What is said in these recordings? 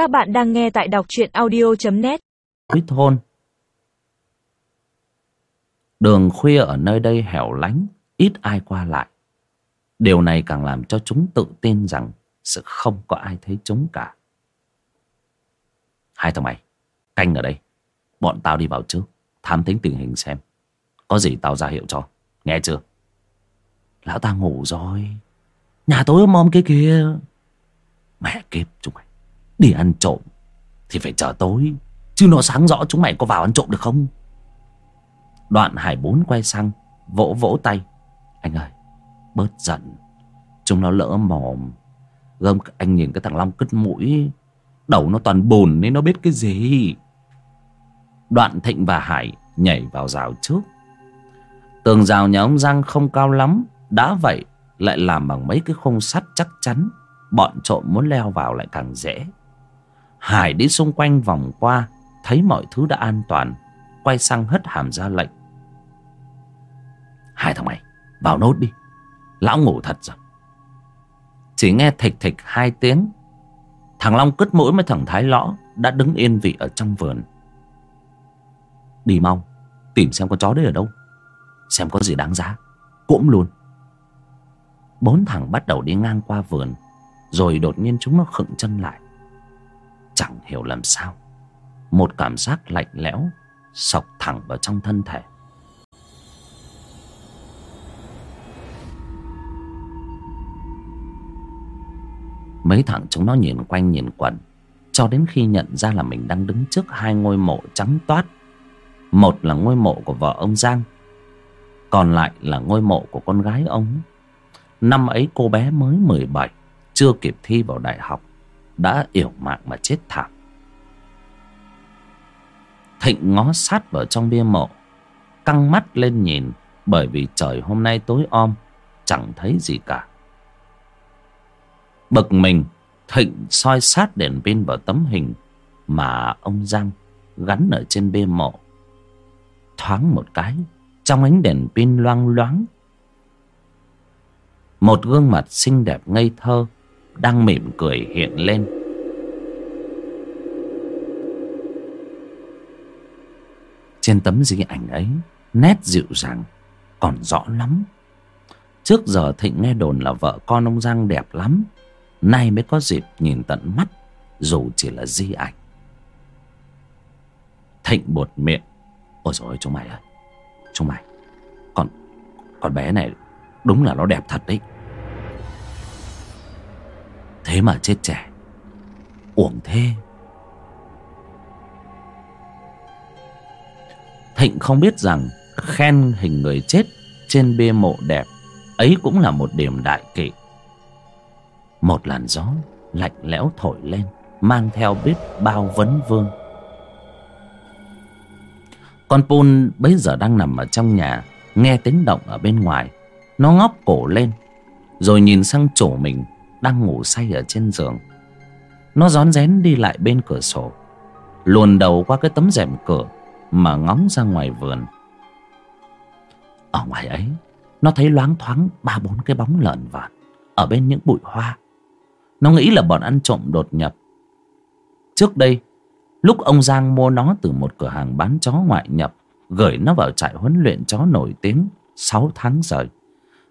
Các bạn đang nghe tại đọc truyện audio.net cuối thôn đường khuya ở nơi đây hẻo lánh, ít ai qua lại. Điều này càng làm cho chúng tự tin rằng sẽ không có ai thấy chúng cả. Hai thằng mày, canh ở đây. Bọn tao đi vào trước thám tính tình hình xem. Có gì tao ra hiệu cho, nghe chưa? Lão ta ngủ rồi. Nhà tối ôm om kia kìa. Mẹ kiếp chúng mày đi ăn trộm thì phải chờ tối, chứ nó sáng rõ chúng mày có vào ăn trộm được không? Đoạn hải bốn quay sang, vỗ vỗ tay. Anh ơi, bớt giận. Chúng nó lỡ mồm. Gơm anh nhìn cái thằng long cứt mũi. Đầu nó toàn bùn nên nó biết cái gì? Đoạn thịnh và hải nhảy vào rào trước. Tường rào nhà ông giang không cao lắm, đã vậy lại làm bằng mấy cái khung sắt chắc chắn. Bọn trộm muốn leo vào lại càng dễ hải đi xung quanh vòng qua, thấy mọi thứ đã an toàn, quay sang hất hàm ra lệnh. Hai thằng mày, vào nốt đi. Lão ngủ thật rồi. Chỉ nghe thịch thịch hai tiếng, thằng long cứt mũi với thằng thái lõ đã đứng yên vị ở trong vườn. Đi mau, tìm xem con chó đấy ở đâu, xem có gì đáng giá, Cũng luôn. Bốn thằng bắt đầu đi ngang qua vườn, rồi đột nhiên chúng nó khựng chân lại chẳng hiểu làm sao. Một cảm giác lạnh lẽo sọc thẳng vào trong thân thể. Mấy thằng chúng nó nhìn quanh nhìn quẩn, cho đến khi nhận ra là mình đang đứng trước hai ngôi mộ trắng toát. Một là ngôi mộ của vợ ông giang, còn lại là ngôi mộ của con gái ông. Năm ấy cô bé mới mười bảy, chưa kịp thi vào đại học đã yểu mạng mà chết thảm. Thịnh ngó sát vào trong bia mộ, căng mắt lên nhìn, bởi vì trời hôm nay tối om, chẳng thấy gì cả. Bực mình, thịnh soi sát đèn pin vào tấm hình mà ông giang gắn ở trên bia mộ. Thoáng một cái, trong ánh đèn pin loang loáng, một gương mặt xinh đẹp ngây thơ đang mỉm cười hiện lên. Trên tấm di ảnh ấy, nét dịu dàng, còn rõ lắm. Trước giờ thịnh nghe đồn là vợ con ông giang đẹp lắm, nay mới có dịp nhìn tận mắt, dù chỉ là di ảnh. Thịnh bột miệng, ôi rồi chúng mày ơi chúng mày con con bé này đúng là nó đẹp thật đấy thế mà chết trẻ. Uổng thế. Thịnh không biết rằng khen hình người chết trên bia mộ đẹp ấy cũng là một điểm đại kỵ. Một làn gió lạnh lẽo thổi lên, mang theo biết bao vấn vương. Con pun bấy giờ đang nằm ở trong nhà, nghe tiếng động ở bên ngoài. Nó ngóc cổ lên, rồi nhìn sang chủ mình đang ngủ say ở trên giường. Nó rón rén đi lại bên cửa sổ, luồn đầu qua cái tấm rèm cửa mà ngóng ra ngoài vườn. Ở ngoài ấy, nó thấy loáng thoáng ba bốn cái bóng lợn vợn ở bên những bụi hoa. Nó nghĩ là bọn ăn trộm đột nhập. Trước đây, lúc ông giang mua nó từ một cửa hàng bán chó ngoại nhập, gửi nó vào trại huấn luyện chó nổi tiếng sáu tháng rồi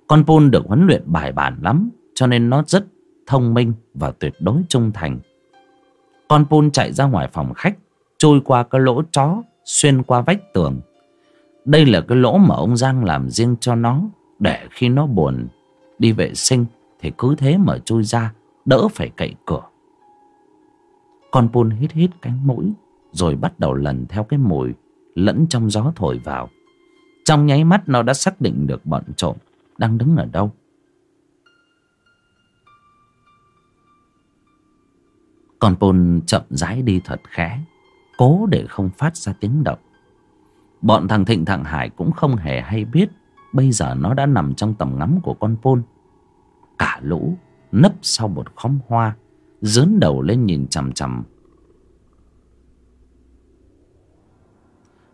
con pun được huấn luyện bài bản lắm, cho nên nó rất thông minh và tuyệt đối trung thành. Con pun chạy ra ngoài phòng khách trôi qua cái lỗ chó, xuyên qua vách tường. Đây là cái lỗ mà ông giang làm riêng cho nó, để khi nó buồn, đi vệ sinh thì cứ thế mà chui ra, đỡ phải cậy cửa. Con pun hít hít cánh mũi, rồi bắt đầu lần theo cái mùi lẫn trong gió thổi vào. Trong nháy mắt nó đã xác định được bọn trộm đang đứng ở đâu. Con pôn chậm rãi đi thật khẽ, cố để không phát ra tiếng động. Bọn thằng thịnh thằng hải cũng không hề hay biết bây giờ nó đã nằm trong tầm ngắm của con pôn. Cả lũ nấp sau một khóm hoa, dướn đầu lên nhìn chằm chằm.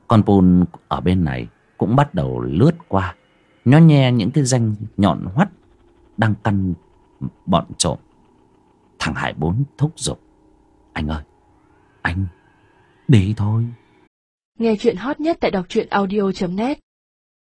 Con pôn ở bên này cũng bắt đầu lướt qua, nó nghe những cái danh nhọn hoắt đang căn bọn trộm. Thằng hải bốn thúc giục. Anh ơi Anh Đi thôi. Nghe chuyện hot nhất tại đọc truyện audio.net